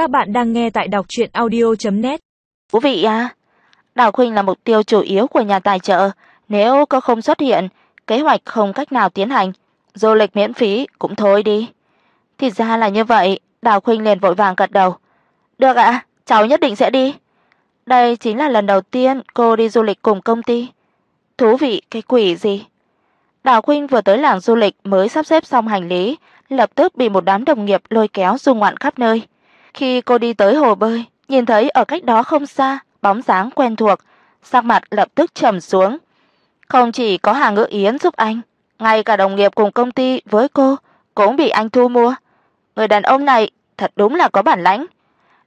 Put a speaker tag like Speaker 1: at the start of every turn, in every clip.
Speaker 1: Các bạn đang nghe tại đọc audio net
Speaker 2: Thú vị à? Đào Khuynh là mục tiêu chủ yếu của nhà tài trợ, nếu cô không xuất hiện, kế hoạch không cách nào tiến hành, du lịch miễn phí cũng thôi đi. Thì ra là như vậy, Đào Khuynh liền vội vàng gật đầu. Được ạ, cháu nhất định sẽ đi. Đây chính là lần đầu tiên cô đi du lịch cùng công ty. Thú vị cái quỷ gì? Đào Khuynh vừa tới làng du lịch mới sắp xếp xong hành lý, lập tức bị một đám đồng nghiệp lôi kéo du ngoạn khắp nơi. Khi cô đi tới hồ bơi, nhìn thấy ở cách đó không xa bóng dáng quen thuộc, sắc mặt lập tức trầm xuống. Không chỉ có Hà Ngữ Yến giúp anh, ngay cả đồng nghiệp cùng công ty với cô cũng bị anh thu mua. Người đàn ông này thật đúng là có bản lãnh.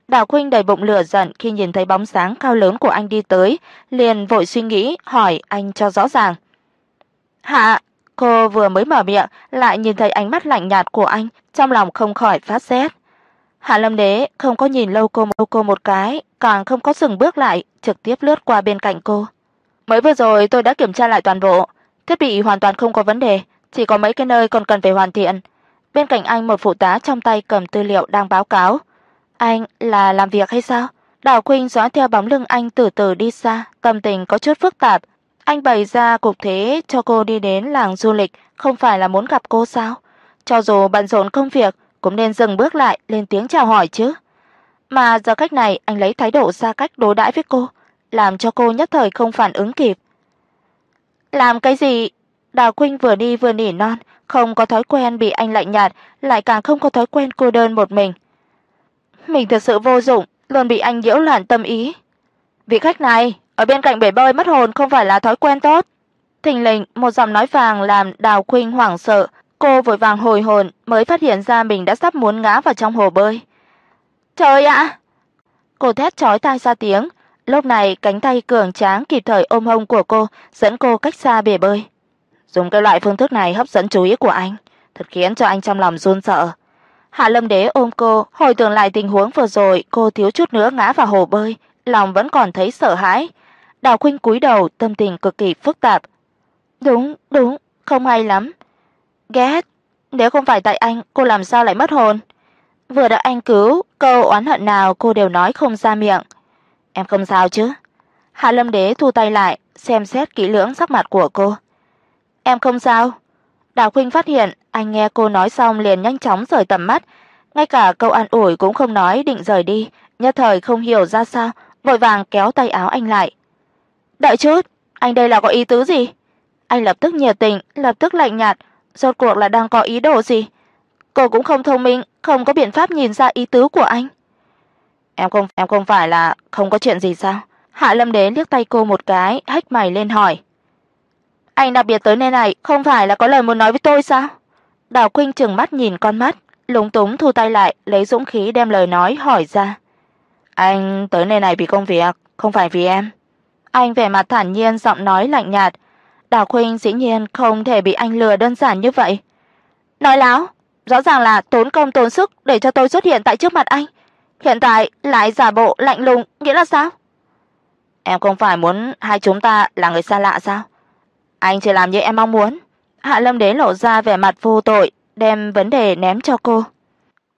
Speaker 2: Đào Khuynh đầy bụng lửa giận khi nhìn thấy bóng dáng cao lớn của anh đi tới, liền vội suy nghĩ hỏi anh cho rõ ràng. "Hạ?" Cô vừa mới mở miệng, lại nhìn thấy ánh mắt lạnh nhạt của anh, trong lòng không khỏi phát rét. Hạ Lâm Đế không có nhìn lâu cô một cô một cái, càng không có dừng bước lại, trực tiếp lướt qua bên cạnh cô. Mới vừa rồi tôi đã kiểm tra lại toàn bộ, thiết bị hoàn toàn không có vấn đề, chỉ có mấy cái nơi còn cần phải hoàn thiện. Bên cạnh anh một phụ tá trong tay cầm tư liệu đang báo cáo. Anh là làm việc hay sao? Đào Khuynh dõi theo bóng lưng anh từ từ đi xa, tâm tình có chút phức tạp. Anh bày ra cục thế cho cô đi đến làng du lịch, không phải là muốn gặp cô sao? Cho dù bận rộn công việc, cũng nên dừng bước lại lên tiếng chào hỏi chứ. Mà giờ cách này anh lấy thái độ xa cách đối đãi với cô, làm cho cô nhất thời không phản ứng kịp. Làm cái gì? Đào Khuynh vừa đi vừa nỉ non, không có thói quen bị anh lạnh nhạt, lại càng không có thói quen cô đơn một mình. Mình thật sự vô dụng, luôn bị anh nhiễu loạn tâm ý. Vị khách này, ở bên cạnh bể bơi mất hồn không phải là thói quen tốt. Thình lình, một giọng nói vàng làm Đào Khuynh hoảng sợ, cô vội vàng hồi hồn mới phát hiện ra mình đã sắp muốn ngã vào trong hồ bơi. "Trời ạ!" Cô thét chói tai ra tiếng, lúc này cánh tay cường tráng kịp thời ôm hông của cô, dẫn cô cách xa bể bơi. Dùng cái loại phương thức này hấp dẫn chú ý của anh, thật khiến cho anh trong lòng run sợ. Hạ Lâm Đế ôm cô, hồi tưởng lại tình huống vừa rồi, cô thiếu chút nữa ngã vào hồ bơi, lòng vẫn còn thấy sợ hãi. Đào Khuynh cúi đầu, tâm tình cực kỳ phức tạp. Đúng, đúng, không hay lắm. Ghét, nếu không phải tại anh, cô làm sao lại mất hồn? Vừa đã anh cứu, câu oán hận nào cô đều nói không ra miệng. Em không sao chứ? Hạ Lâm Đế thu tay lại, xem xét kỹ lưỡng sắc mặt của cô. Em không sao. Đào Khuynh phát hiện anh nghe cô nói xong liền nhanh chóng rời tầm mắt, ngay cả câu an ủi cũng không nói định rời đi, nhất thời không hiểu ra sao, vội vàng kéo tay áo anh lại. "Đợi chút, anh đây là có ý tứ gì?" Anh lập tức nhiệt tình, lập tức lạnh nhạt, rốt cuộc là đang có ý đồ gì? Cô cũng không thông minh, không có biện pháp nhìn ra ý tứ của anh. Em không em không phải là không có chuyện gì sao? Hạ Lâm Đế liếc tay cô một cái, hách mày lên hỏi. Anh đặc biệt tới nơi này không phải là có lời muốn nói với tôi sao? Đào Khuynh trừng mắt nhìn con mắt, lúng túng thu tay lại, lấy dũng khí đem lời nói hỏi ra. Anh tới nơi này vì công việc, không phải vì em. Anh vẻ mặt thản nhiên giọng nói lạnh nhạt. Đào Khuynh dĩ nhiên không thể bị anh lừa đơn giản như vậy. Nói láo, rõ ràng là tốn công tốn sức để cho tôi xuất hiện tại trước mặt anh, hiện tại lại giả bộ lạnh lùng, nghĩa là sao? Em không phải muốn hai chúng ta là người xa lạ sao? Anh chỉ làm như em mong muốn. Hạ Lâm Đế lộ ra vẻ mặt vô tội, đem vấn đề ném cho cô.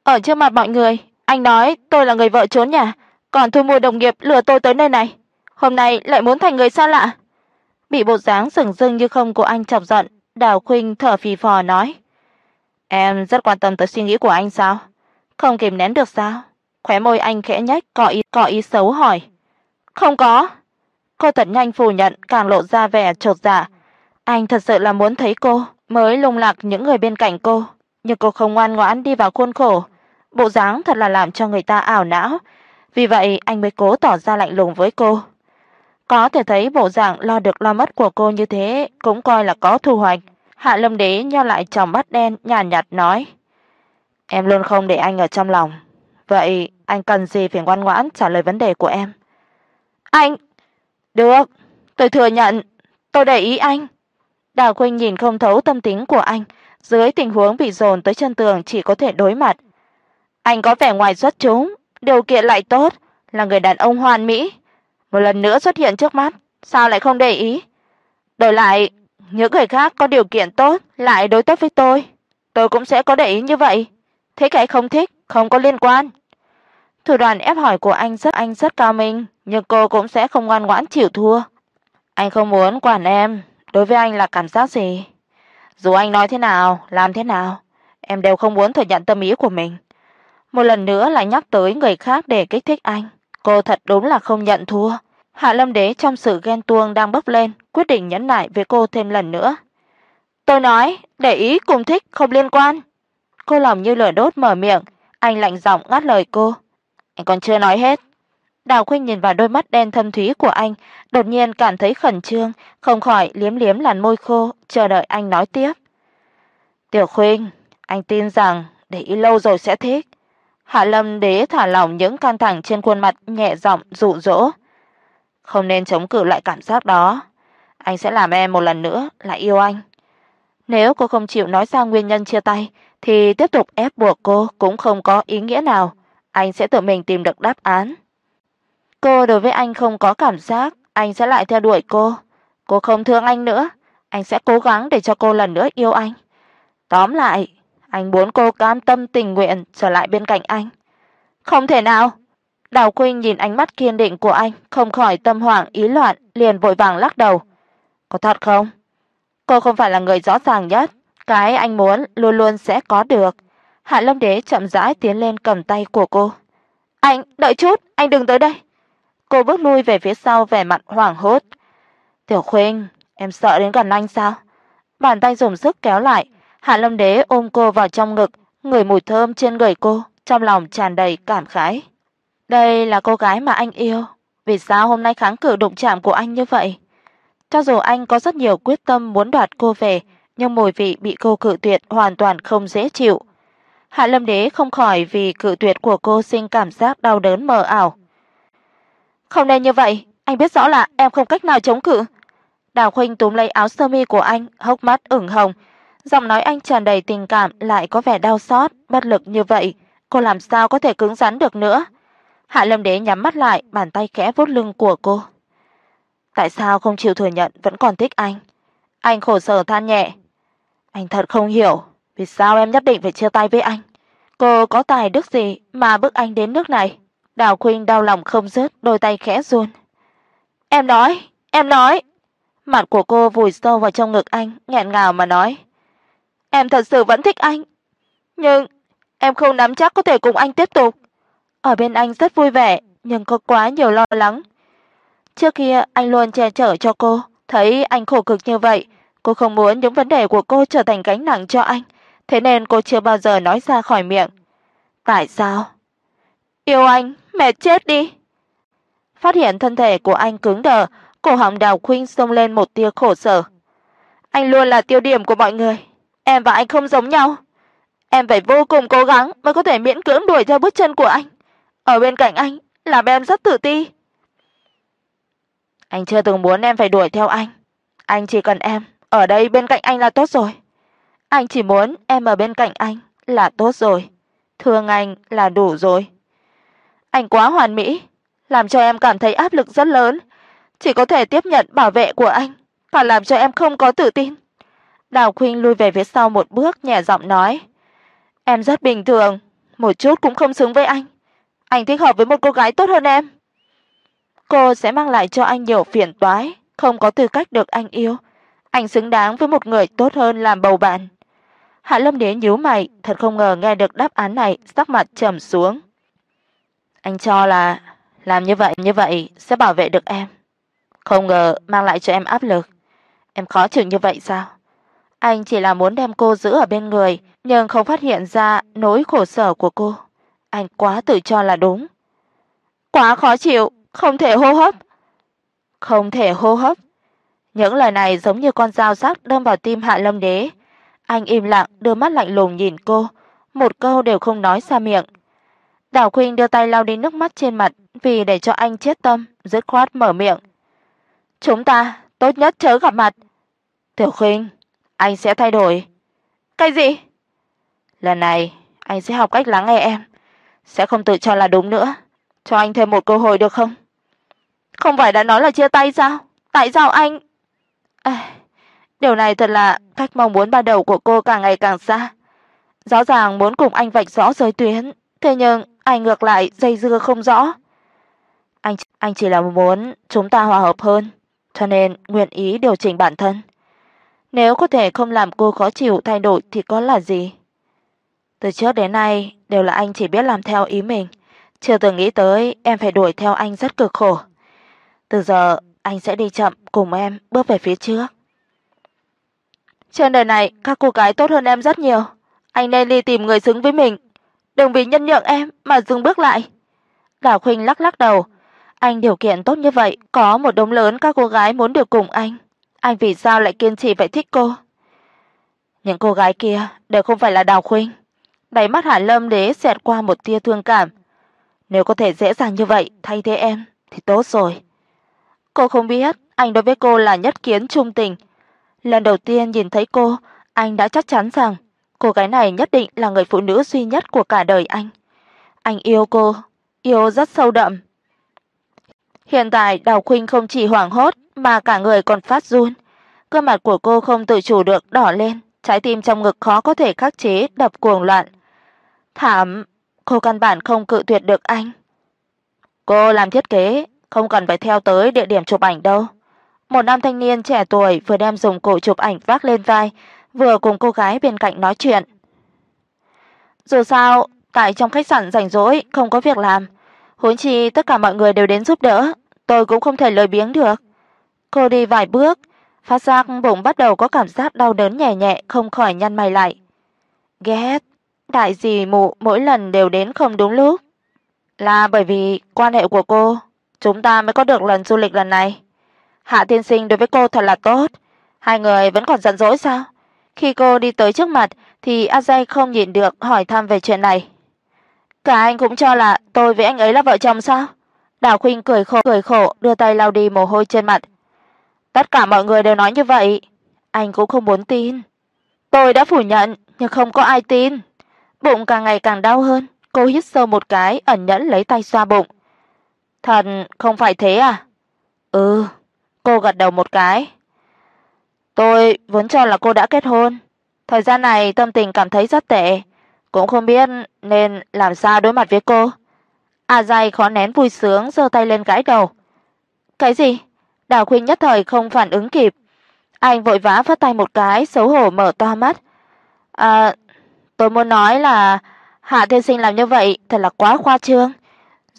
Speaker 2: Ở trước mặt mọi người, anh nói tôi là người vợ trốn nhà, còn thu mua đồng nghiệp lừa tôi tới nơi này, hôm nay lại muốn thành người xa lạ. Bị bộ dáng sừng sững như không của anh chọc giận, Đào Khuynh thở phì phò nói: "Em rất quan tâm tới suy nghĩ của anh sao? Không kìm nén được sao?" Khóe môi anh khẽ nhếch, có ý có ý xấu hỏi: "Không có." Cô thật nhanh phủ nhận, càng lộ ra vẻ chột dạ. Anh thật sự là muốn thấy cô, mới lung lạc những người bên cạnh cô, nhưng cô không ngoan ngoãn đi vào khuôn khổ, bộ dáng thật là làm cho người ta ảo não. Vì vậy anh mới cố tỏ ra lạnh lùng với cô. Có thể thấy bộ dạng lo được lo mất của cô như thế cũng coi là có thu hoạch. Hạ Lâm Đế nheo lại tròng mắt đen nhàn nhạt, nhạt nói: "Em luôn không để anh ở trong lòng, vậy anh cần gì phải ngoan ngoãn trả lời vấn đề của em?" "Anh, được, tôi thừa nhận, tôi để ý anh." Đào Khuynh nhìn không thấu tâm tính của anh, dưới tình huống bị dồn tới chân tường chỉ có thể đối mặt. Anh có vẻ ngoài xuất chúng, điều kiện lại tốt, là người đàn ông hoàn mỹ, một lần nữa xuất hiện trước mắt, sao lại không để ý? Đổi lại, những người khác có điều kiện tốt lại đối tốt với tôi, tôi cũng sẽ có để ý như vậy. Thế cái không thích không có liên quan. Thủ đoạn ép hỏi của anh rất anh rất cao minh, nhưng cô cũng sẽ không ngoan ngoãn chịu thua. Anh không muốn quản em, đối với anh là cảm giác gì? Dù anh nói thế nào, làm thế nào, em đều không muốn thừa nhận tâm ý của mình. Một lần nữa lại nhắc tới người khác để kích thích anh, cô thật đúng là không nhận thua. Hạ Lâm Đế trong sự ghen tuông đang bốc lên, quyết định nhẫn nại với cô thêm lần nữa. "Tôi nói, để ý cùng thích không liên quan." Cô lòng như lửa đốt mở miệng, anh lạnh giọng ngắt lời cô. "Anh còn chưa nói hết." Đào Khuynh nhìn vào đôi mắt đen thâm thúy của anh, đột nhiên cảm thấy khẩn trương, không khỏi liếm liếm làn môi khô, chờ đợi anh nói tiếp. "Tiểu Khuynh, anh tin rằng để ý lâu rồi sẽ thích." Hạ Lâm Đế thả lỏng những căng thẳng trên khuôn mặt, nhẹ giọng dụ dỗ. "Không nên chống cự lại cảm giác đó, anh sẽ làm em một lần nữa lại yêu anh." Nếu cô không chịu nói ra nguyên nhân chia tay thì tiếp tục ép buộc cô cũng không có ý nghĩa nào, anh sẽ tự mình tìm được đáp án. Cô đối với anh không có cảm giác, anh sẽ lại theo đuổi cô. Cô không thương anh nữa, anh sẽ cố gắng để cho cô lần nữa yêu anh. Tóm lại, anh muốn cô cam tâm tình nguyện trở lại bên cạnh anh. Không thể nào. Đào Khuynh nhìn ánh mắt kiên định của anh, không khỏi tâm hoảng ý loạn, liền vội vàng lắc đầu. Có thật không? Cô không phải là người rõ ràng nhất, cái anh muốn luôn luôn sẽ có được. Hạ Lâm Đế chậm rãi tiến lên cầm tay của cô. "Anh, đợi chút, anh đừng tới đây." Cô bước lui về phía sau vẻ mặt hoảng hốt. "Tiểu Khuynh, em sợ đến gần anh sao?" Bàn tay dùng sức kéo lại, Hạ Lâm Đế ôm cô vào trong ngực, người mùi thơm trên người cô, trong lòng tràn đầy cảm khái. Đây là cô gái mà anh yêu, vì sao hôm nay kháng cự đụng chạm của anh như vậy? Cho dù anh có rất nhiều quyết tâm muốn đoạt cô về, nhưng mùi vị bị cô cự tuyệt hoàn toàn không dễ chịu. Hạ Lâm Đế không khỏi vì cự tuyệt của cô sinh cảm giác đau đớn mờ ảo. Không nên như vậy, anh biết rõ là em không cách nào chống cự. Đào Khuynh túm lấy áo sơ mi của anh, hốc mắt ửng hồng, giọng nói anh tràn đầy tình cảm lại có vẻ đau xót, bất lực như vậy, cô làm sao có thể cứng rắn được nữa. Hạ Lâm Đế nhắm mắt lại, bàn tay khẽ vuốt lưng của cô. Tại sao không chịu thừa nhận vẫn còn thích anh? Anh khổ sở than nhẹ. Anh thật không hiểu, vì sao em nhất định phải chia tay với anh? Cô có tài đức gì mà bức anh đến nước này? Đào Khuynh đau lòng không dứt, đôi tay khẽ run. "Em nói, em nói." Mặt của cô vùi sâu vào trong ngực anh, nghẹn ngào mà nói. "Em thật sự vẫn thích anh, nhưng em không nắm chắc có thể cùng anh tiếp tục. Ở bên anh rất vui vẻ, nhưng có quá nhiều lo lắng. Trước kia anh luôn che chở cho cô, thấy anh khổ cực như vậy, cô không muốn những vấn đề của cô trở thành gánh nặng cho anh, thế nên cô chưa bao giờ nói ra khỏi miệng. Tại sao? Yêu anh, mẹ chết đi. Phát hiện thân thể của anh cứng đờ, cổ họng Đào Khuynh xông lên một tia khổ sở. Anh luôn là tiêu điểm của mọi người, em và anh không giống nhau. Em phải vô cùng cố gắng mới có thể miễn cưỡng đuổi theo bước chân của anh. Ở bên cạnh anh làm em rất tự ti. Anh chưa từng muốn em phải đuổi theo anh. Anh chỉ cần em ở đây bên cạnh anh là tốt rồi. Anh chỉ muốn em ở bên cạnh anh là tốt rồi. Thương anh là đủ rồi. Anh quá hoàn mỹ, làm cho em cảm thấy áp lực rất lớn, chỉ có thể tiếp nhận bảo vệ của anh, còn làm cho em không có tự tin. Đào Khuynh lui về phía sau một bước nhẹ giọng nói: "Em rất bình thường, một chút cũng không xứng với anh. Anh thích hợp với một cô gái tốt hơn em." Cô sẽ mang lại cho anh nhiều phiền toái, không có tư cách được anh yêu. Anh xứng đáng với một người tốt hơn làm bầu bạn. Hạ Lâm Đế nhíu mày, thật không ngờ nghe được đáp án này, sắc mặt trầm xuống. Anh cho là làm như vậy như vậy sẽ bảo vệ được em. Không ngờ mang lại cho em áp lực. Em khó chịu như vậy sao? Anh chỉ là muốn đem cô giữ ở bên người, nhưng không phát hiện ra nỗi khổ sở của cô. Anh quá tự cho là đúng. Quá khó chịu, không thể hô hấp. Không thể hô hấp. Những lời này giống như con dao sắc đâm vào tim Hạ Lâm Đế. Anh im lặng, đưa mắt lạnh lùng nhìn cô, một câu đều không nói ra miệng. Đào Khuynh đưa tay lau đi nước mắt trên mặt, vì để cho anh chết tâm, dứt khoát mở miệng. "Chúng ta tốt nhất chớ gặp mặt." "Tiểu Khuynh, anh sẽ thay đổi." "Cái gì?" "Lần này anh sẽ học cách lắng nghe em, sẽ không tự cho là đúng nữa. Cho anh thêm một cơ hội được không?" "Không phải đã nói là chia tay sao? Tại sao anh?" À, điều này thật là cách mong muốn ban đầu của cô càng ngày càng xa. Rõ ràng muốn cùng anh vạch rõ giới tuyến, Thế nhưng anh ngược lại dây dưa không rõ. Anh anh chỉ là muốn chúng ta hòa hợp hơn, cho nên nguyện ý điều chỉnh bản thân. Nếu có thể không làm cô khó chịu thay đổi thì có là gì? Từ trước đến nay đều là anh chỉ biết làm theo ý mình, chưa từng nghĩ tới em phải đuổi theo anh rất cực khổ. Từ giờ anh sẽ đi chậm cùng em bước về phía trước. Trên đời này các cô gái tốt hơn em rất nhiều, anh nên đi tìm người xứng với mình, đừng vì nhân nhượng em mà dừng bước lại." Đào Khuynh lắc lắc đầu, anh điều kiện tốt như vậy, có một đống lớn các cô gái muốn được cùng anh, anh vì sao lại kiên trì vậy thích cô? Những cô gái kia đều không phải là Đào Khuynh. Đáy mắt Hạ Lâm Đế xẹt qua một tia thương cảm. Nếu có thể dễ dàng như vậy thay thế em thì tốt rồi. Cô không biết anh đối với cô là nhất kiến trung tình. Lần đầu tiên nhìn thấy cô, anh đã chắc chắn rằng cô gái này nhất định là người phụ nữ duy nhất của cả đời anh. Anh yêu cô, yêu rất sâu đậm. Hiện tại Đào Khuynh không chỉ hoảng hốt mà cả người còn phát run. Gương mặt của cô không tự chủ được đỏ lên, trái tim trong ngực khó có thể khắc chế đập cuồng loạn. Thảm, cô căn bản không cự tuyệt được anh. Cô làm thiết kế, không cần phải theo tới địa điểm chụp ảnh đâu. Một nam thanh niên trẻ tuổi vừa đem dùng cụ chụp ảnh vác lên vai, vừa cùng cô gái bên cạnh nói chuyện. Dù sao, tại trong khách sạn rảnh rỗi không có việc làm, huống chi tất cả mọi người đều đến giúp đỡ, tôi cũng không thể lười biếng được. Cô đi vài bước, phát giác bụng bắt đầu có cảm giác đau đớn nhẹ nhẹ, không khỏi nhăn mày lại. Ghét, đại dì mụ mỗi lần đều đến không đúng lúc. Là bởi vì quan hệ của cô, chúng ta mới có được lần du lịch lần này. Hạ tiên sinh đối với cô thật là tốt, hai người vẫn còn giận dỗi sao? Khi cô đi tới trước mặt thì A Dây không nhịn được hỏi thăm về chuyện này. Cả anh cũng cho là tôi với anh ấy là vợ chồng sao? Đào Khuynh cười khổ cười khổ đưa tay lau đi mồ hôi trên mặt. Tất cả mọi người đều nói như vậy, anh cũng không muốn tin. Tôi đã phủ nhận, nhưng không có ai tin. Bụng càng ngày càng đau hơn, cô hít sâu một cái, ẩn nhẫn lấy tay xoa bụng. Thật không phải thế à? Ừ, cô gật đầu một cái. Tôi vốn cho là cô đã kết hôn, thời gian này tâm tình cảm thấy rất tệ, cũng không biết nên làm sao đối mặt với cô. A Giai khó nén vui sướng giơ tay lên gãi đầu. Cái gì? Đào Khuynh nhất thời không phản ứng kịp. Anh vội vã phất tay một cái, xấu hổ mở to mắt. À, tôi muốn nói là Hạ thiên sinh làm như vậy thật là quá khoa trương.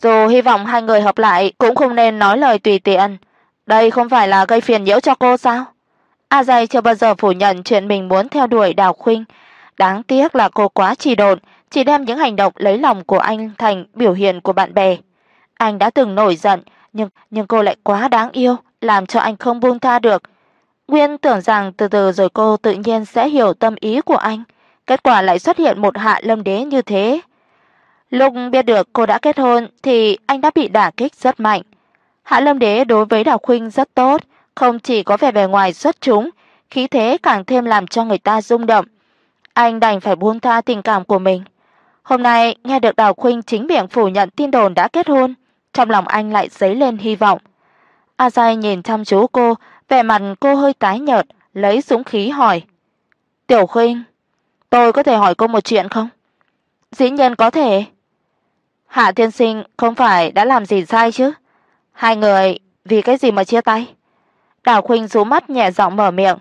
Speaker 2: Dù hy vọng hai người hợp lại cũng không nên nói lời tùy tiện. Đây không phải là gây phiền nhiễu cho cô sao? A Dày chưa bao giờ phủ nhận chuyện mình muốn theo đuổi Đào Khuynh, đáng tiếc là cô quá trì độn, chỉ đem những hành động lấy lòng của anh thành biểu hiện của bạn bè. Anh đã từng nổi giận, nhưng nhưng cô lại quá đáng yêu, làm cho anh không buông tha được. Nguyên tưởng rằng từ từ rồi cô tự nhiên sẽ hiểu tâm ý của anh, kết quả lại xuất hiện một Hạ Lâm Đế như thế. Lúc biết được cô đã kết hôn thì anh đã bị đả kích rất mạnh. Hạ Lâm Đế đối với Đào Khuynh rất tốt, không chỉ có vẻ bề ngoài xuất chúng, khí thế càng thêm làm cho người ta rung động. Anh đành phải buông tha tình cảm của mình. Hôm nay nghe được Đào Khuynh chính miệng phủ nhận tin đồn đã kết hôn, trong lòng anh lại dấy lên hy vọng. A Giai nhìn chăm chú cô, vẻ mặt cô hơi tái nhợt, lấy dũng khí hỏi: "Tiểu Khuynh, tôi có thể hỏi cô một chuyện không?" "Dĩ nhiên có thể." Hạ thiên sinh không phải đã làm gì sai chứ? Hai người vì cái gì mà chia tay? Đào Khuynh rú mắt nhẹ giọng mở miệng.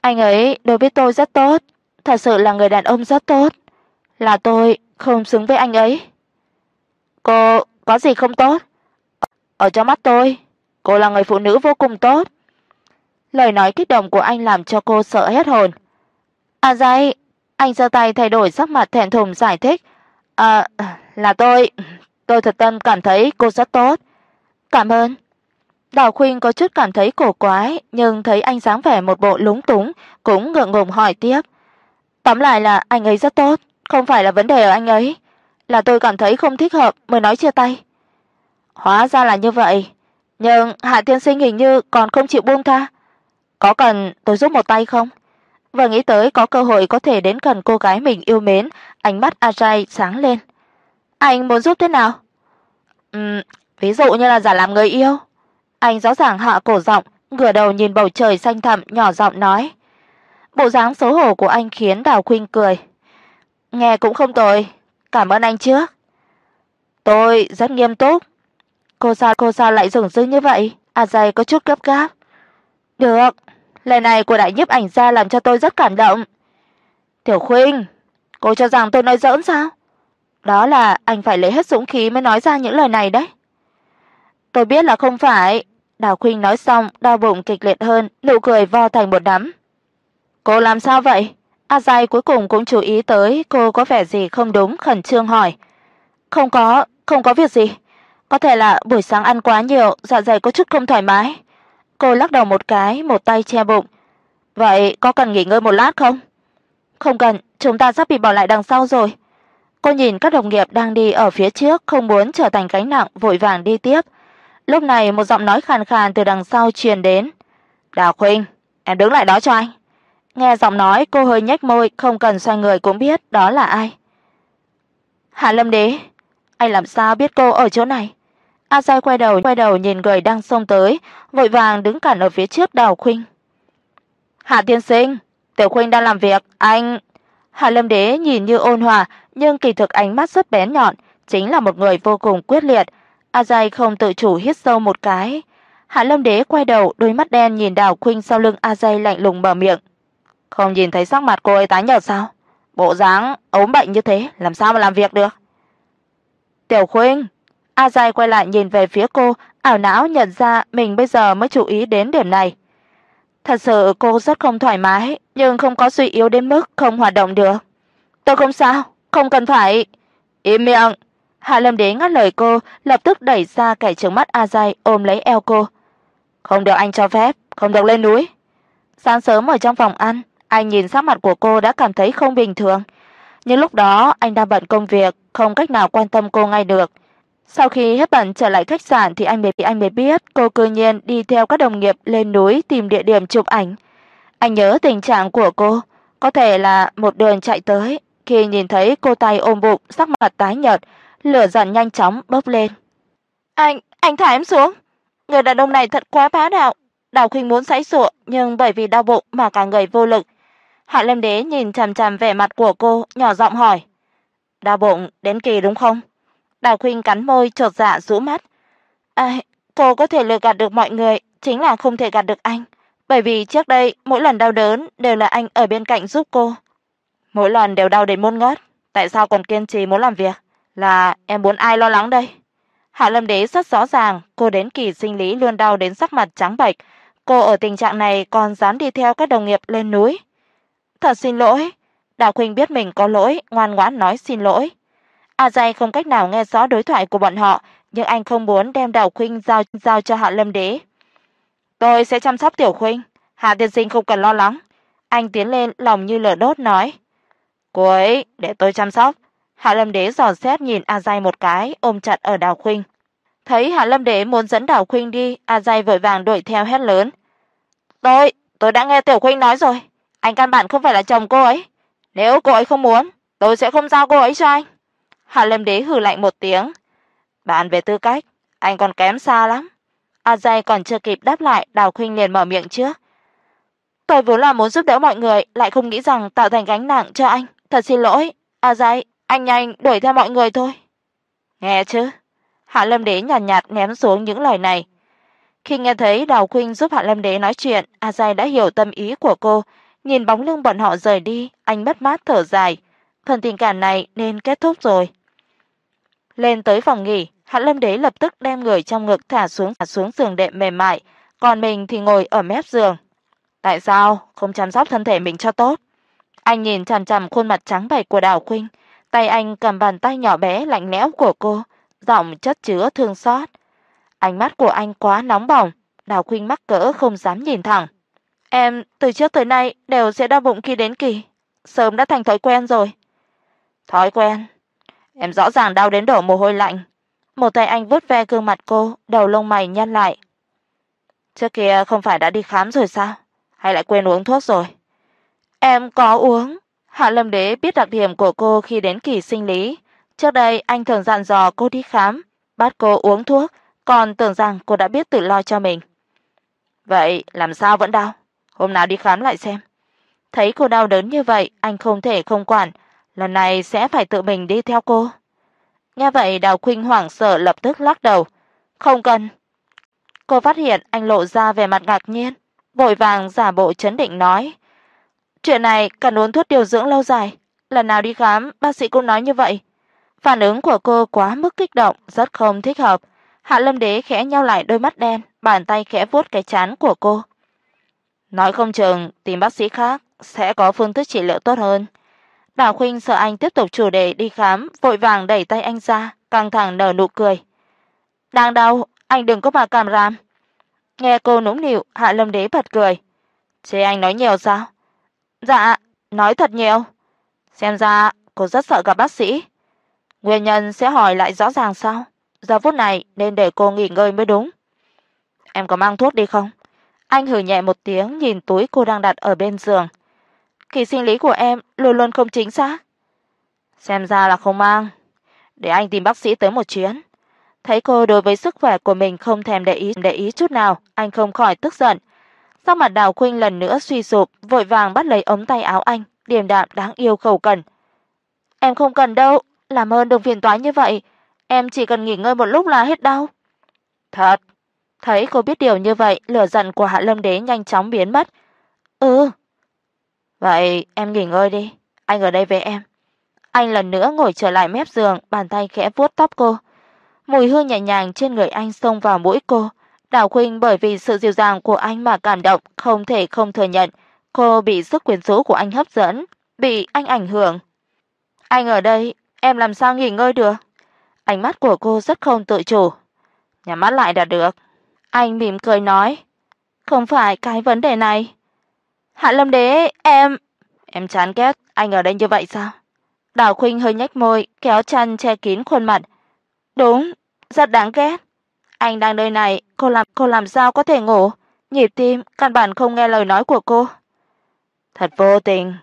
Speaker 2: Anh ấy đối với tôi rất tốt, thật sự là người đàn ông rất tốt, là tôi không xứng với anh ấy. Cô có gì không tốt? Ở trong mắt tôi, cô là người phụ nữ vô cùng tốt. Lời nói kích động của anh làm cho cô sợ hết hồn. À dây, anh giơ tay thay đổi sắc mặt thẹn thùng giải thích. À là tôi, tôi thật tâm cảm thấy cô rất tốt. Cảm ơn. Đào Khuynh có chút cảm thấy cổ quái, nhưng thấy anh dáng vẻ một bộ lúng túng, cũng ngượng ngùng hỏi tiếp. Tóm lại là anh ấy rất tốt, không phải là vấn đề ở anh ấy, là tôi cảm thấy không thích hợp mới nói chia tay. Hóa ra là như vậy, nhưng Hạ tiên sinh hình như còn không chịu buông tha. Có cần tôi giúp một tay không? Vừa nghĩ tới có cơ hội có thể đến gần cô gái mình yêu mến, ánh mắt Ajay sáng lên. Anh muốn giúp thế nào? Ừm, ví dụ như là giả làm người yêu. Anh rõ ràng hạ cổ giọng, ngửa đầu nhìn bầu trời xanh thẳm nhỏ giọng nói. Bộ dáng xấu hổ của anh khiến Đào Khuynh cười. Nghe cũng không tồi, cảm ơn anh trước." "Tôi rất nghiêm túc." "Cô sao cô sao lại dửng dưng như vậy?" Ajay có chút gấp gáp. "Được, lời này của đại nhiếp ảnh gia làm cho tôi rất cảm động." "Tiểu Khuynh, cô cho rằng tôi nói giỡn sao?" "Đó là anh phải lấy hết dũng khí mới nói ra những lời này đấy." "Tôi biết là không phải." Đào Khuynh nói xong, đau bụng kịch liệt hơn, nụ cười vo thành một đám. "Cô làm sao vậy?" A Giai cuối cùng cũng chú ý tới cô có vẻ gì không đúng, khẩn trương hỏi. "Không có, không có việc gì. Có thể là buổi sáng ăn quá nhiều, dạ dày có chút không thoải mái." Cô lắc đầu một cái, một tay che bụng. "Vậy có cần nghỉ ngơi một lát không?" "Không cần, chúng ta sắp bị bỏ lại đằng sau rồi." Cô nhìn các đồng nghiệp đang đi ở phía trước, không muốn trở thành gánh nặng, vội vàng đi tiếp. Lúc này một giọng nói khàn khàn từ đằng sau truyền đến. "Đào Khuynh, em đứng lại đó cho anh." Nghe giọng nói, cô hơi nhếch môi, không cần xoay người cũng biết đó là ai. Hạ Lâm Đế, anh làm sao biết cô ở chỗ này? A Sai quay đầu, quay đầu nhìn người đang xông tới, vội vàng đứng cản ở phía trước Đào Khuynh. "Hạ tiên sinh, Tiểu Khuynh đang làm việc, anh..." Hạ Lâm Đế nhìn như ôn hòa, nhưng kỳ thực ánh mắt rất bén nhọn, chính là một người vô cùng quyết liệt. A Sai không tự chủ hít sâu một cái. Hạ Lâm Đế quay đầu, đôi mắt đen nhìn Đào Khuynh sau lưng A Sai lạnh lùng mở miệng. Không nhìn thấy sắc mặt cô ấy tái nhợt sao? Bộ dáng ốm bệnh như thế, làm sao mà làm việc được? Tiểu Khuynh, A Giai quay lại nhìn về phía cô, ảo não nhận ra mình bây giờ mới chú ý đến điểm này. Thật sự cô rất không thoải mái, nhưng không có suy yếu đến mức không hoạt động được. "Tôi không sao, không cần phải." Im miệng. Hạ Lâm Đế ngắt lời cô, lập tức đẩy ra kẻ trừng mắt A Giai ôm lấy eo cô. "Không được anh cho phép, không được lên núi." Sáng sớm ở trong phòng ăn, anh nhìn sắc mặt của cô đã cảm thấy không bình thường, nhưng lúc đó anh đang bận công việc, không cách nào quan tâm cô ngay được. Sau khi hết bận trở lại khách sạn thì anh mới anh mới biết cô cư nhiên đi theo các đồng nghiệp lên núi tìm địa điểm chụp ảnh. Anh nhớ tình trạng của cô, có thể là một đường chạy tới, khi nhìn thấy cô tay ôm bụng, sắc mặt tái nhợt, lửa giận nhanh chóng bốc lên. "Anh, anh thả em xuống." Người đàn ông này thật quá bá đạo. Đào Khuynh muốn giãy sụa nhưng bởi vì đau bụng mà cả người vô lực, Hạ Lâm Đế nhìn chằm chằm vẻ mặt của cô, nhỏ giọng hỏi: "Đau bụng đến kỳ đúng không?" Đào Khuynh cắn môi chột dạ rũ mắt. "À, cô có thể lừa gạt được mọi người, chính là không thể gạt được anh, bởi vì trước đây mỗi lần đau đớn đều là anh ở bên cạnh giúp cô. Mỗi lần đều đau đến muốn ngất, tại sao còn kiên trì muốn làm việc? Là em muốn ai lo lắng đây?" Hạ Lâm Đế rất rõ ràng, cô đến kỳ sinh lý luôn đau đến sắc mặt trắng bệch, cô ở tình trạng này còn dám đi theo các đồng nghiệp lên núi. "Thật xin lỗi." Đào Khuynh biết mình có lỗi, ngoan ngoãn nói xin lỗi. A Giai không cách nào nghe rõ đối thoại của bọn họ, nhưng anh không muốn đem Đào Khuynh giao giao cho Hạ Lâm Đế. "Tôi sẽ chăm sóc Tiểu Khuynh, Hạ tiên sinh không cần lo lắng." Anh tiến lên lòng như lửa đốt nói. "Cô ấy để tôi chăm sóc." Hạ Lâm Đế dò xét nhìn A Giai một cái, ôm chặt ở Đào Khuynh. Thấy Hạ Lâm Đế muốn dẫn Đào Khuynh đi, A Giai vội vàng đuổi theo hét lớn. "Tôi, tôi đã nghe Tiểu Khuynh nói rồi, anh căn bản không phải là chồng cô ấy. Nếu cô ấy không muốn, tôi sẽ không giao cô ấy cho anh." Hạ Lâm Đế hừ lạnh một tiếng. "Bạn về tư cách, anh còn kém xa lắm." A Giai còn chưa kịp đáp lại, Đào Khuynh liền mở miệng trước. "Tôi vốn là muốn giúp đỡ mọi người, lại không nghĩ rằng tạo thành gánh nặng cho anh, thật xin lỗi. A Giai, anh nhanh đuổi theo mọi người thôi." Nghe chứ? Hạ Lâm Đế nhàn nhạt, nhạt ném xuống những lời này. Khi nghe thấy Đào Khuynh giúp Hạ Lâm Đế nói chuyện, A Giai đã hiểu tâm ý của cô, nhìn bóng lưng bọn họ rời đi, anh mất mát thở dài, phần tình cảm này nên kết thúc rồi. Lên tới phòng nghỉ, Hạ Lâm Đế lập tức đem người trong ngực thả xuống thả xuống giường đệm mềm mại, còn mình thì ngồi ở mép giường. Tại sao không chăm sóc thân thể mình cho tốt? Anh nhìn chằm chằm khuôn mặt trắng bệch của Đào Khuynh, tay anh cầm bàn tay nhỏ bé lạnh lẽo của cô, giọng chất chứa thương xót. Ánh mắt của anh quá nóng bỏng, Đào Khuynh mắc cỡ không dám nhìn thẳng. Em từ trước tới nay đều sẽ đau bụng khi đến kỳ, sớm đã thành thói quen rồi. Thói quen? Em rõ ràng đau đến đổ mồ hôi lạnh. Một tay anh vuốt ve gương mặt cô, đầu lông mày nhăn lại. Trước kia không phải đã đi khám rồi sao? Hay lại quên uống thuốc rồi? Em có uống. Hạ Lâm Đế biết đặc điểm của cô khi đến kỳ sinh lý, trước đây anh thường dặn dò cô đi khám, bắt cô uống thuốc, còn tưởng rằng cô đã biết tự lo cho mình. Vậy làm sao vẫn đau? Hôm nào đi khám lại xem. Thấy cô đau đớn như vậy, anh không thể không quản, lần này sẽ phải tự mình đi theo cô. Nghe vậy Đào Khuynh hoảng sợ lập tức lắc đầu, "Không cần." Cô phát hiện anh lộ ra vẻ mặt ngạc nhiên, vội vàng giả bộ chấn định nói, "Chuyện này cần uống thuốc điều dưỡng lâu dài, lần nào đi khám bác sĩ cũng nói như vậy." Phản ứng của cô quá mức kích động, rất không thích hợp. Hạ Lâm Đế khẽ nheo lại đôi mắt đen, bàn tay khẽ vuốt cái trán của cô. Nói không chừng tìm bác sĩ khác sẽ có phương thức trị liệu tốt hơn. Đào Khuynh sợ anh tiếp tục chủ đề đi khám, vội vàng đẩy tay anh ra, căng thẳng nở nụ cười. "Đang đau, anh đừng có mà cảm ràm." Nghe cô nũng nịu, Hạ Lâm Đế bật cười. Thế anh nói nhiều sao?" "Dạ, nói thật nhiều." Xem ra cô rất sợ gặp bác sĩ. Nguyên nhân sẽ hỏi lại rõ ràng sao? Giờ phút này nên để cô nghỉ ngơi mới đúng. Em có mang thuốc đi không? Anh hừ nhẹ một tiếng nhìn túi cô đang đặt ở bên giường. Kỳ sinh lý của em luôn luôn không chính xác. Xem ra là không mang. Để anh tìm bác sĩ tới một chuyến. Thấy cô đối với sức khỏe của mình không thèm để ý để ý chút nào, anh không khỏi tức giận. Sắc mặt Đào Khuynh lần nữa suy sụp, vội vàng bắt lấy ống tay áo anh, điềm đạm đáng yêu khẩu cần. "Em không cần đâu, làm ơn đừng phiền toái như vậy, em chỉ cần nghỉ ngơi một lúc là hết đau." "Thật?" Thấy cô biết điều như vậy, lửa giận của Hạ Lâm Đế nhanh chóng biến mất. "Ừ." "Vậy em nghỉ ngơi đi, anh ở đây với em." Anh lần nữa ngồi trở lại mép giường, bàn tay khẽ vuốt tóc cô. Mùi hương nhẹ nhàng trên người anh xông vào mũi cô. Đào Khuynh bởi vì sự dịu dàng của anh mà cảm động, không thể không thừa nhận, cô bị sức quyến rũ của anh hấp dẫn, bị anh ảnh hưởng. Anh ở đây, em làm sao nghỉ ngơi được? Ánh mắt của cô rất không tự chủ. Nhắm mắt lại đã được. Anh mỉm cười nói, "Không phải cái vấn đề này." Hạ Lâm Đế, em em chán ghét anh ở đây như vậy sao? Đào Khuynh hơi nhếch môi, kéo chăn che kín khuôn mặt. "Đúng, rất đáng ghét. Anh đang nơi này, cô làm cô làm sao có thể ngủ? Nhịp tim căn bản không nghe lời nói của cô." Thật vô tình.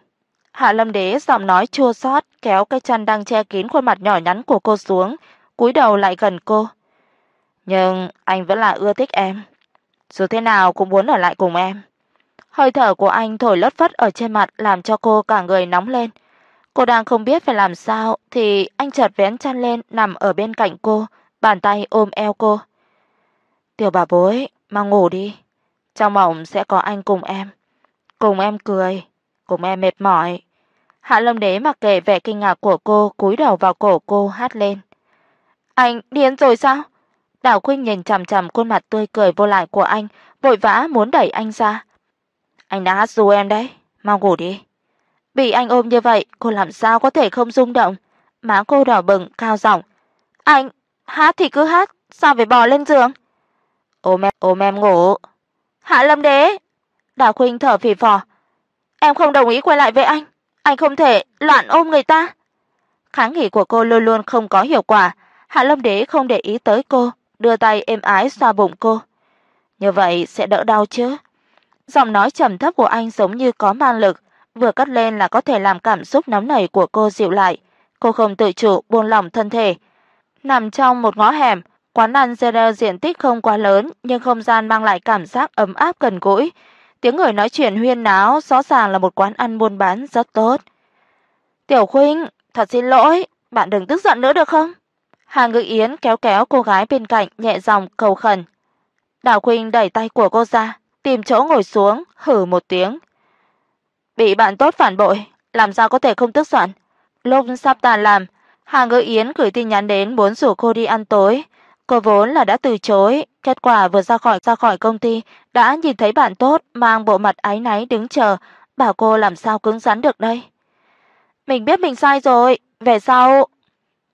Speaker 2: Hạ Lâm Đế giọng nói chua xót, kéo cái chăn đang che kín khuôn mặt nhỏ nhắn của cô xuống, cúi đầu lại gần cô. "Nhưng anh vẫn là ưa thích em. Dù thế nào cũng muốn ở lại cùng em." Hơi thở của anh thổi lất phất ở trên mặt làm cho cô cả người nóng lên. Cô đang không biết phải làm sao thì anh chợt vén chăn lên nằm ở bên cạnh cô, bàn tay ôm eo cô. "Tiểu bà bối, mau ngủ đi. Trong mộng sẽ có anh cùng em, cùng em cười, cùng em mệt mỏi." Hạ Lâm Đế mặc kệ vẻ kinh ngạc của cô, cúi đầu vào cổ cô hát lên. "Anh điên rồi sao?" Đào Khuynh nhìn chằm chằm khuôn mặt tươi cười vô lại của anh, vội vã muốn đẩy anh ra. "Anh đã hát ru em đấy, mau ngủ đi." Bị anh ôm như vậy, cô làm sao có thể không rung động? Má cô đỏ bừng, cao giọng, "Anh, hát thì cứ hát, sao phải bò lên giường?" "Ôm em, ôm em ngủ." "Hạ Lâm Đế." Đào Khuynh thở phì phò, "Em không đồng ý quay lại với anh, anh không thể loạn ôm người ta." Kháng nghị của cô luôn luôn không có hiệu quả, Hạ Lâm Đế không để ý tới cô, đưa tay êm ái xoa bụng cô. "Như vậy sẽ đỡ đau chứ?" Giọng nói trầm thấp của anh giống như có man lực, vừa cất lên là có thể làm cảm xúc nóng nảy của cô dịu lại. Cô không tự chủ buông lỏng thân thể. Nằm trong một ngõ hẻm, quán ăn Zero diện tích không quá lớn, nhưng không gian mang lại cảm giác ấm áp gần gũi. Tiếng người nói chuyện huyên náo, rõ ràng là một quán ăn buôn bán rất tốt. "Tiểu Khuynh, thật xin lỗi, bạn đừng tức giận nữa được không?" Hà Ngự Yến kéo kéo cô gái bên cạnh nhẹ giọng cầu khẩn. Đào Khuynh đẩy tay của cô ra, tìm chỗ ngồi xuống, hừ một tiếng. Bị bạn tốt phản bội, làm sao có thể không tức giận. Lúc sắp tàn làm, Hà Ngư Yến gửi tin nhắn đến muốn rủ cô đi ăn tối. Cô vốn là đã từ chối, kết quả vừa ra khỏi ra khỏi công ty đã nhìn thấy bạn tốt mang bộ mặt áy náy đứng chờ, bảo cô làm sao cứng rắn được đây. Mình biết mình sai rồi, về sau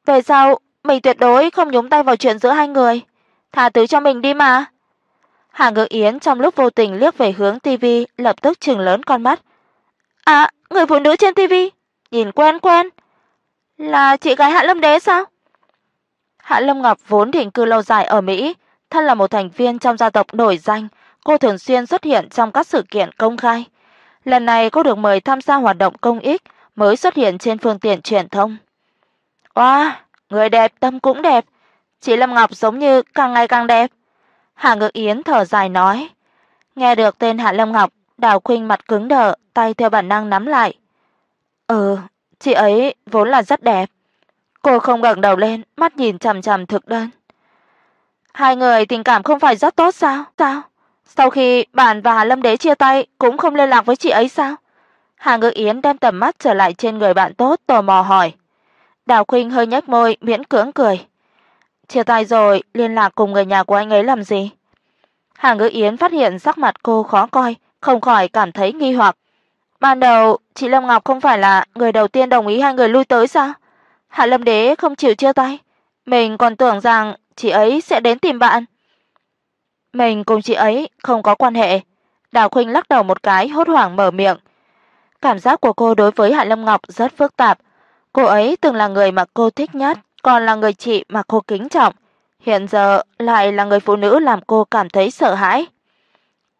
Speaker 2: về sau mình tuyệt đối không nhúng tay vào chuyện giữa hai người. Tha thứ cho mình đi mà. Hà Ngự Yến trong lúc vô tình liếc về hướng tivi, lập tức trừng lớn con mắt. À, người phụ nữ trên tivi, nhìn quen quen. Là chị gái Hạ Lâm Đế sao? Hạ Lâm Ngọc vốn định cư lâu dài ở Mỹ, thân là một thành viên trong gia tộc nổi danh, cô thường xuyên xuất hiện trong các sự kiện công khai. Lần này cô được mời tham gia hoạt động công ích, mới xuất hiện trên phương tiện truyền thông. Oa, wow, người đẹp tâm cũng đẹp, chị Lâm Ngọc giống như càng ngày càng đẹp. Hạ Ngự Yến thở dài nói. Nghe được tên Hạ Lâm Ngọc, Đào Khuynh mặt cứng đờ, tay theo bản năng nắm lại. "Ừ, chị ấy vốn là rất đẹp. Cô không ngẩng đầu lên, mắt nhìn chằm chằm thực đơn. Hai người tình cảm không phải rất tốt sao? Sao? Sau khi bạn và Hà Lâm Đế chia tay cũng không liên lạc với chị ấy sao? Hà Ngữ Yến đem tầm mắt trở lại trên người bạn tốt, tò mò hỏi. Đào Khuynh hơi nhếch môi, miễn cưỡng cười. Chia tay rồi, liên lạc cùng người nhà của anh ấy làm gì? Hà Ngữ Yến phát hiện sắc mặt cô khó coi, không khỏi cảm thấy nghi hoặc. Ban đầu, chị Lâm Ngọc không phải là người đầu tiên đồng ý hai người lui tới sao? Hạ Lâm Đế không chịu chia tay, mình còn tưởng rằng chị ấy sẽ đến tìm bạn. Mình cùng chị ấy không có quan hệ. Đào Khuynh lắc đầu một cái, hốt hoảng mở miệng. Cảm giác của cô đối với Hạ Lâm Ngọc rất phức tạp. Cô ấy từng là người mà cô thích nhất, còn là người chị mà cô kính trọng, hiện giờ lại là người phụ nữ làm cô cảm thấy sợ hãi.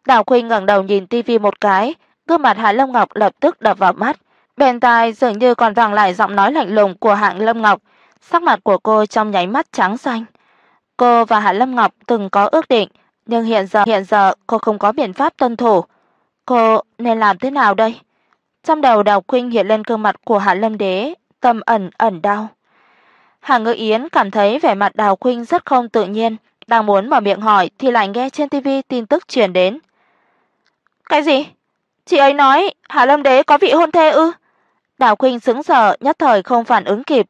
Speaker 2: Đào Khuynh ngẩng đầu nhìn tivi một cái, gương mặt Hạ Lâm Ngọc lập tức đập vào mắt, bên tai dường như còn vang lại giọng nói lạnh lùng của Hạ Lâm Ngọc, sắc mặt của cô trong nháy mắt trắng xanh. Cô và Hạ Lâm Ngọc từng có ước định, nhưng hiện giờ hiện giờ cô không có biện pháp tuân thủ. Cô nên làm thế nào đây? Trong đầu Đào Khuynh hiện lên gương mặt của Hạ Lâm Đế, tâm ẩn ẩn đau. Hà Ngữ Yến cảm thấy vẻ mặt Đào Khuynh rất không tự nhiên, đang muốn mở miệng hỏi thì lại nghe trên tivi tin tức truyền đến. Cái gì? Chị ấy nói Hà Lâm Đế có vị hôn thê ư? Đào Khuynh sững sờ, nhất thời không phản ứng kịp.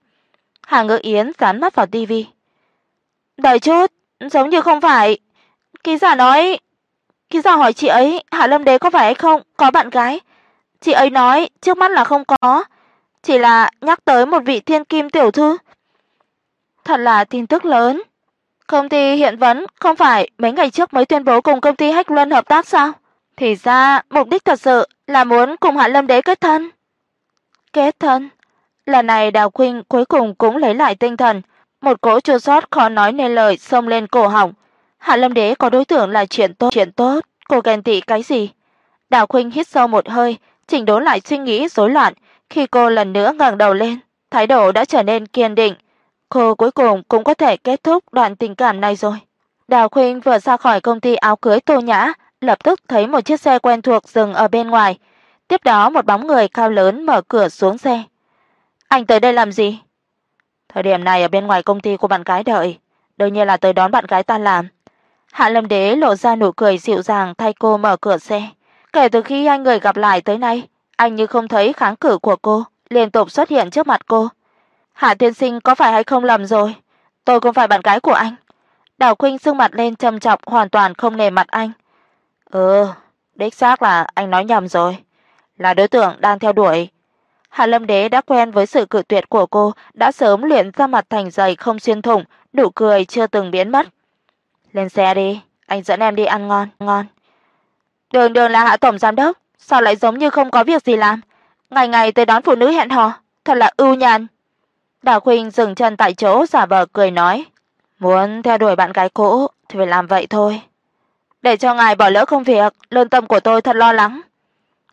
Speaker 2: Hà Ngữ Yến dán mắt vào tivi. Đợi chút, giống như không phải. Ký giả nói, ký giả hỏi chị ấy Hà Lâm Đế có phải hay không, có bạn gái. Chị ấy nói trước mắt là không có, chỉ là nhắc tới một vị thiên kim tiểu thư. Thật là tin tức lớn. Công ty hiện vấn không phải mấy ngày trước mới tuyên bố cùng công ty Hách Luân hợp tác sao? Thì ra mục đích thật sự là muốn cùng Hạ Lâm Đế kết thân. Kết thân? Lần này Đào Khuynh cuối cùng cũng lấy lại tinh thần, một cỗ chua xót khó nói nên lời xông lên cổ họng. Hạ Lâm Đế có đối tượng là chuyện tốt, chuyện tốt, cô ghen tị cái gì? Đào Khuynh hít sâu một hơi, chỉnh đốn lại suy nghĩ rối loạn, khi cô lần nữa ngẩng đầu lên, thái độ đã trở nên kiên định. Cô cuối cùng cũng có thể kết thúc đoạn tình cảm này rồi. Đào Khuynh vừa ra khỏi công ty áo cưới Tô Nhã, lập tức thấy một chiếc xe quen thuộc dừng ở bên ngoài. Tiếp đó một bóng người cao lớn mở cửa xuống xe. "Anh tới đây làm gì?" Thời điểm này ở bên ngoài công ty của bạn gái đợi, đương nhiên là tới đón bạn gái ta làm. Hạ Lâm Đế lộ ra nụ cười dịu dàng thay cô mở cửa xe. Kể từ khi hai người gặp lại tới nay, anh như không thấy kháng cự của cô, liên tục xuất hiện trước mặt cô. Hạ tiên sinh có phải hay không lầm rồi? Tôi không phải bạn gái của anh. Đào Khuynh sương mặt lên trầm trọng hoàn toàn không nể mặt anh. Ừ, đích xác là anh nói nhầm rồi, là đối tượng đang theo đuổi. Hạ Lâm Đế đã quen với sự cự tuyệt của cô, đã sớm luyện ra mặt thành dày không xuyên thủng, nụ cười chưa từng biến mất. Lên xe đi, anh dẫn em đi ăn ngon, ngon. Đường Đường là Hạ tổng giám đốc, sao lại giống như không có việc gì làm, ngày ngày tới đón phụ nữ hẹn hò, thật là ưu nhàn. Đào Khuynh dừng chân tại chỗ giả vờ cười nói, muốn theo đuổi bạn gái cũ thì phải làm vậy thôi. Để cho ngài bỏ lỡ công việc, lương tâm của tôi thật lo lắng.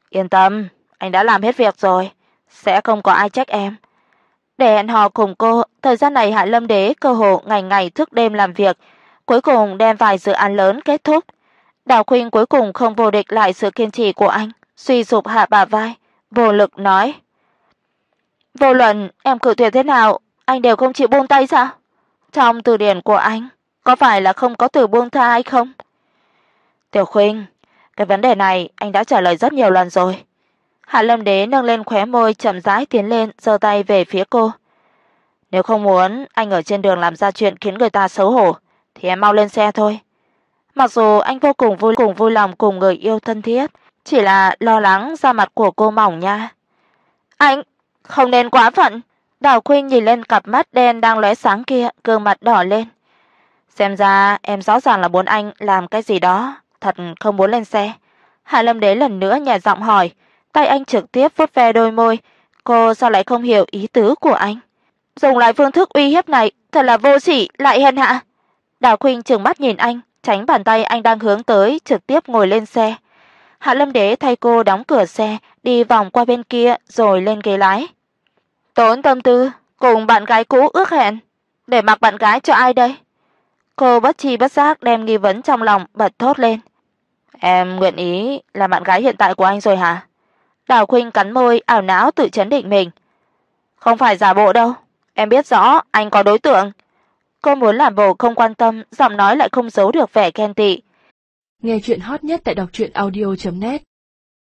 Speaker 2: Yên tâm, anh đã làm hết việc rồi, sẽ không có ai trách em. Để hẹn hò cùng cô, thời gian này Hạ Lâm Đế cơ hồ ngày ngày thức đêm làm việc, cuối cùng đem vài dự án lớn kết thúc. Đào Khuynh cuối cùng không vô địch lại sự kiên trì của anh, suy sụp hạ bả vai, vô lực nói: "Vô luận em cự tuyệt thế nào, anh đều không chịu buông tay sao? Trong từ điển của anh, có phải là không có từ buông tha hay không?" "Tiểu Khuynh, cái vấn đề này anh đã trả lời rất nhiều lần rồi." Hạ Lâm Đế nâng lên khóe môi chậm rãi tiến lên, giơ tay về phía cô. "Nếu không muốn anh ở trên đường làm ra chuyện khiến người ta xấu hổ, thì em mau lên xe thôi." Mặc dù anh vô cùng vui cùng vui lòng cùng người yêu thân thiết, chỉ là lo lắng da mặt của cô mỏng nha. Anh không nên quá phận. Đào Khuynh nhìn lên cặp mắt đen đang lóe sáng kia, gương mặt đỏ lên. Xem ra em rõ ràng là muốn anh làm cái gì đó, thật không muốn lên xe. Hạ Lâm Đế lần nữa nhẹ giọng hỏi, tay anh trực tiếp vuốt ve đôi môi, cô sao lại không hiểu ý tứ của anh? Dùng lại phương thức uy hiếp này, thật là vô sỉ lại hèn hạ. Đào Khuynh trừng mắt nhìn anh, tránh bàn tay anh đang hướng tới, trực tiếp ngồi lên xe. Hạ Lâm Đế thay cô đóng cửa xe, đi vòng qua bên kia rồi lên ghế lái. Tốn tâm tư, cùng bạn gái cũ ước hẹn, để mặc bạn gái cho ai đây? Cô bất tri bất giác đem nghi vấn trong lòng bật thốt lên. Em nguyện ý là bạn gái hiện tại của anh rồi hả? Đào Khuynh cắn môi, ảo não tự chấn định mình. Không phải giả bộ đâu, em biết rõ anh có đối tượng. Cô muốn làm bộ không quan tâm, giọng nói lại không giấu được vẻ ghen tị.
Speaker 1: Nghe truyện hot nhất tại đọc truyện audio net